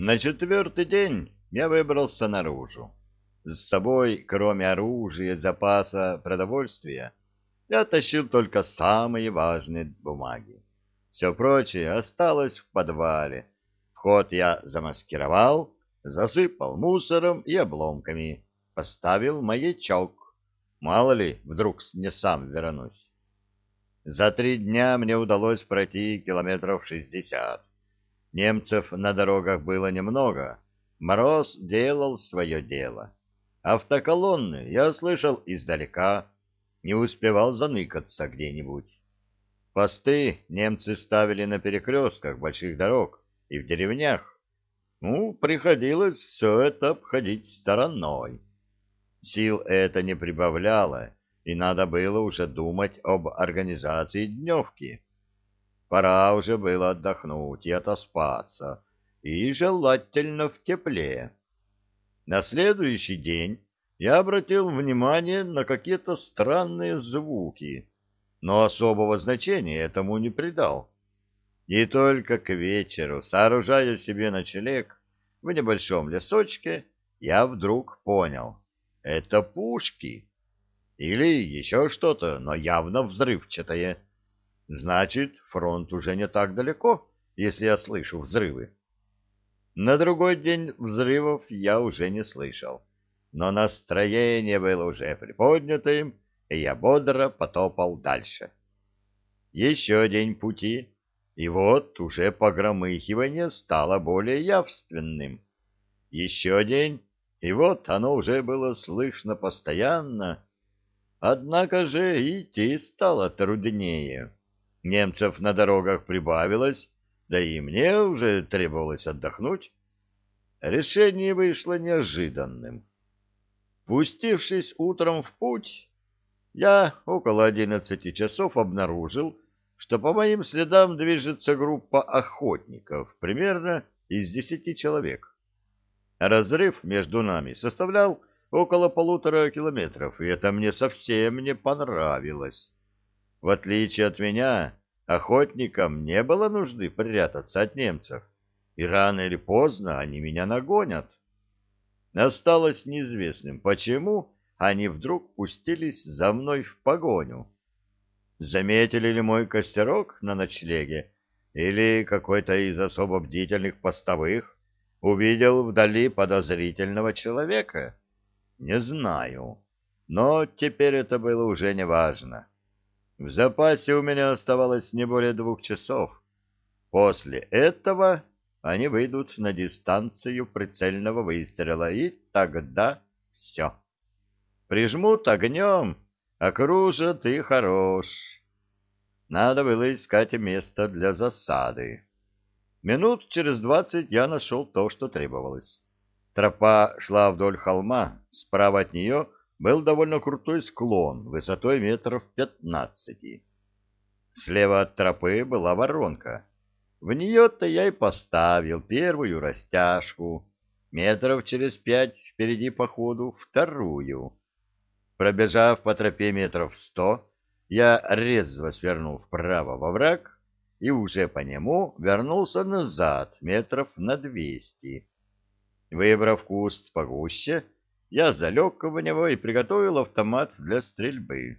На четвертый день я выбрался наружу. С собой, кроме оружия, запаса, продовольствия, я тащил только самые важные бумаги. Все прочее осталось в подвале. Вход я замаскировал, засыпал мусором и обломками, поставил маячок. Мало ли, вдруг не сам вернусь. За три дня мне удалось пройти километров шестьдесят. Немцев на дорогах было немного. Мороз делал свое дело. Автоколонны я слышал издалека, не успевал заныкаться где-нибудь. Посты немцы ставили на перекрестках больших дорог и в деревнях. Ну, приходилось все это обходить стороной. Сил это не прибавляло, и надо было уже думать об организации дневки. Пора уже было отдохнуть и отоспаться, и желательно в тепле. На следующий день я обратил внимание на какие-то странные звуки, но особого значения этому не придал. И только к вечеру, сооружая себе ночлег в небольшом лесочке, я вдруг понял — это пушки или еще что-то, но явно взрывчатое. Значит, фронт уже не так далеко, если я слышу взрывы. На другой день взрывов я уже не слышал, но настроение было уже приподнятым, и я бодро потопал дальше. Еще день пути, и вот уже погромыхивание стало более явственным. Еще день, и вот оно уже было слышно постоянно. Однако же идти стало труднее. Немцев на дорогах прибавилось, да и мне уже требовалось отдохнуть. Решение вышло неожиданным. Пустившись утром в путь, я около одиннадцати часов обнаружил, что по моим следам движется группа охотников, примерно из десяти человек. Разрыв между нами составлял около полутора километров, и это мне совсем не понравилось. В отличие от меня, охотникам не было нужды прятаться от немцев, и рано или поздно они меня нагонят. Осталось неизвестным, почему они вдруг пустились за мной в погоню. Заметили ли мой костерок на ночлеге, или какой-то из особо бдительных постовых увидел вдали подозрительного человека? Не знаю, но теперь это было уже неважно. В запасе у меня оставалось не более двух часов. После этого они выйдут на дистанцию прицельного выстрела, и тогда все. Прижмут огнем, окружат и хорош. Надо было искать место для засады. Минут через двадцать я нашел то, что требовалось. Тропа шла вдоль холма, справа от нее был довольно крутой склон, высотой метров пятнадцати. Слева от тропы была воронка. В нее-то я и поставил первую растяжку, метров через пять впереди по ходу вторую. Пробежав по тропе метров сто, я резво свернул вправо во враг и уже по нему вернулся назад метров на двести. Выбрав куст погуще, я залег в него и приготовил автомат для стрельбы.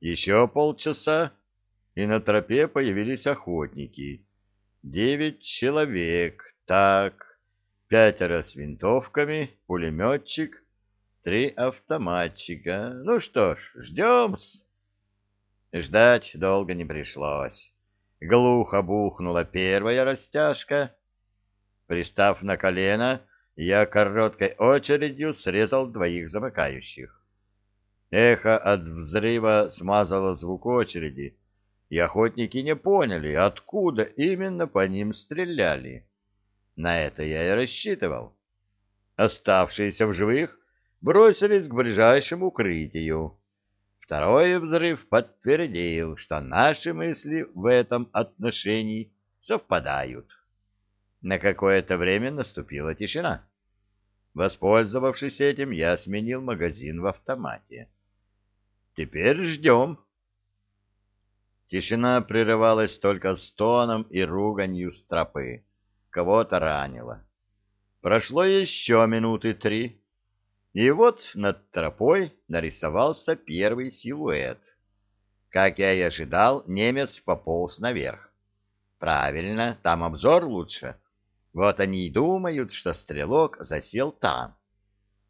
Еще полчаса, и на тропе появились охотники. Девять человек, так, пятеро с винтовками, пулеметчик, три автоматчика. Ну что ж, ждем-с. Ждать долго не пришлось. Глухо бухнула первая растяжка. Пристав на колено, я короткой очередью срезал двоих замыкающих. Эхо от взрыва смазало звук очереди, и охотники не поняли, откуда именно по ним стреляли. На это я и рассчитывал. Оставшиеся в живых бросились к ближайшему укрытию. Второй взрыв подтвердил, что наши мысли в этом отношении совпадают. На какое-то время наступила тишина. Воспользовавшись этим, я сменил магазин в автомате. Теперь ждем. Тишина прерывалась только стоном и руганью с тропы. кого-то ранило. Прошло еще минуты три, и вот над тропой нарисовался первый силуэт. Как я и ожидал, немец пополз наверх. Правильно, там обзор лучше. Вот они и думают, что стрелок засел там.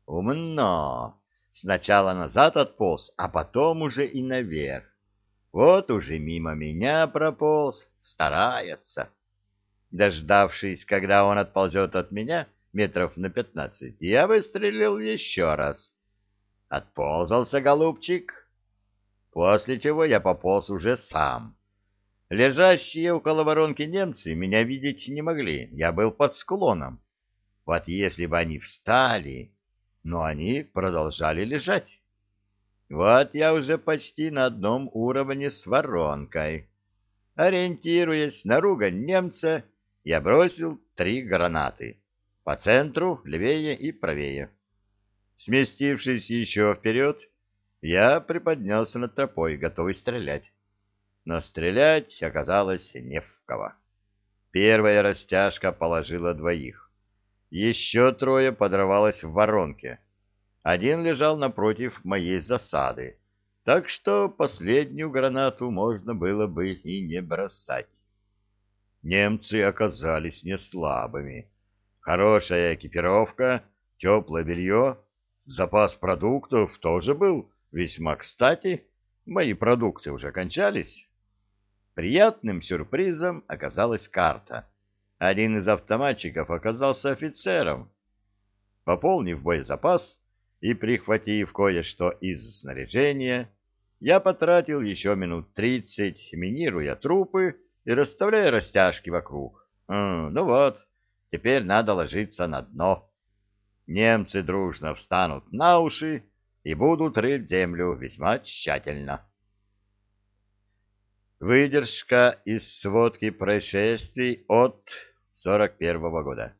Умно. Сначала назад отполз, а потом уже и наверх. Вот уже мимо меня прополз, старается. Дождавшись, когда он отползет от меня метров на пятнадцать, я выстрелил еще раз. Отползался, голубчик, после чего я пополз уже сам. Лежащие около воронки немцы меня видеть не могли, я был под склоном. Вот если бы они встали, но они продолжали лежать. Вот я уже почти на одном уровне с воронкой. Ориентируясь на ругань немца, я бросил три гранаты. По центру, левее и правее. Сместившись еще вперед, я приподнялся над тропой, готовый стрелять. Но стрелять оказалось не в кого. Первая растяжка положила двоих. Еще трое подорвалось в воронке. Один лежал напротив моей засады, так что последнюю гранату можно было бы и не бросать. Немцы оказались не слабыми. Хорошая экипировка, теплое белье, запас продуктов тоже был весьма кстати. Мои продукты уже кончались. Приятным сюрпризом оказалась карта. Один из автоматчиков оказался офицером. Пополнив боезапас, и, прихватив кое-что из снаряжения, я потратил еще минут тридцать, минируя трупы и расставляя растяжки вокруг. ну вот, теперь надо ложиться на дно. Немцы дружно встанут на уши и будут рыть землю весьма тщательно. Выдержка из сводки происшествий от 41 -го года.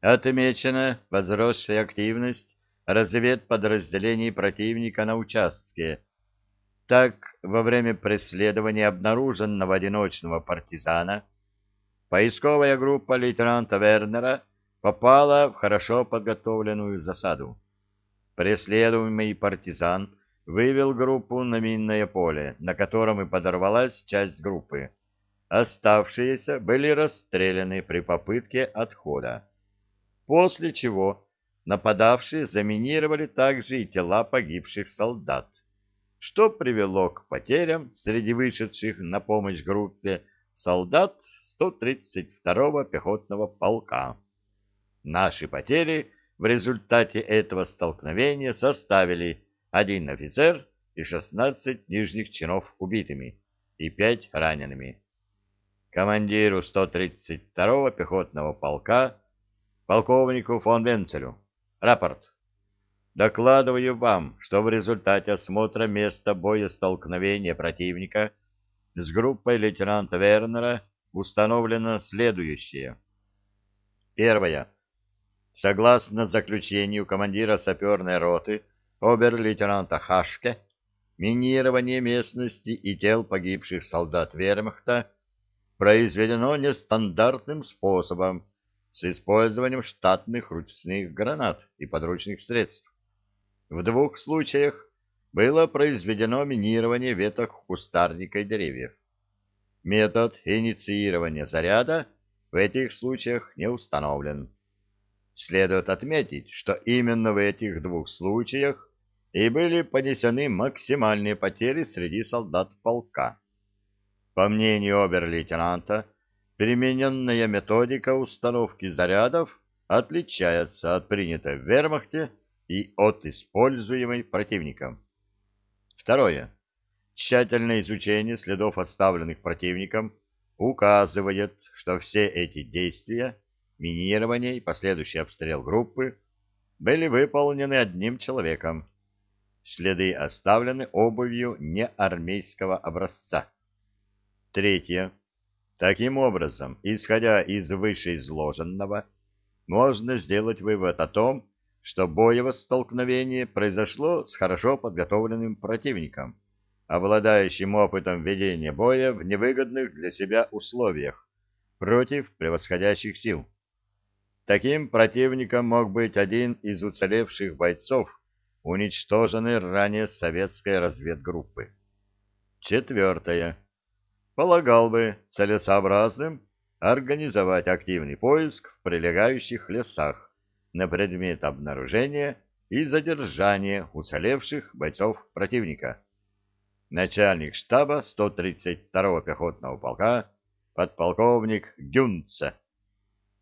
Отмечена возросшая активность разведподразделений противника на участке. Так, во время преследования обнаруженного одиночного партизана, поисковая группа лейтенанта Вернера попала в хорошо подготовленную засаду. Преследуемый партизан вывел группу на минное поле, на котором и подорвалась часть группы. Оставшиеся были расстреляны при попытке отхода. После чего нападавшие заминировали также и тела погибших солдат, что привело к потерям среди вышедших на помощь группе солдат 132-го пехотного полка. Наши потери в результате этого столкновения составили один офицер и 16 нижних чинов убитыми и 5 ранеными. Командиру 132-го пехотного полка полковнику фон Венцелю Рапорт. Докладываю вам, что в результате осмотра места боестолкновения противника с группой лейтенанта Вернера установлено следующее. Первое. Согласно заключению командира саперной роты обер-лейтенанта Хашке, минирование местности и тел погибших солдат вермахта произведено нестандартным способом с использованием штатных ручных гранат и подручных средств. В двух случаях было произведено минирование веток кустарника и деревьев. Метод инициирования заряда в этих случаях не установлен. Следует отметить, что именно в этих двух случаях и были понесены максимальные потери среди солдат полка. По мнению обер-лейтенанта, Примененная методика установки зарядов отличается от принятой в вермахте и от используемой противником. Второе. Тщательное изучение следов, оставленных противником, указывает, что все эти действия, минирование и последующий обстрел группы, были выполнены одним человеком. Следы оставлены обувью неармейского образца. Третье. Таким образом, исходя из вышеизложенного, можно сделать вывод о том, что боево столкновение произошло с хорошо подготовленным противником, обладающим опытом ведения боя в невыгодных для себя условиях, против превосходящих сил. Таким противником мог быть один из уцелевших бойцов, уничтоженной ранее советской разведгруппы. Четвертое. Полагал бы целесообразным организовать активный поиск в прилегающих лесах на предмет обнаружения и задержания уцелевших бойцов противника. Начальник штаба 132-го пехотного полка подполковник Гюнце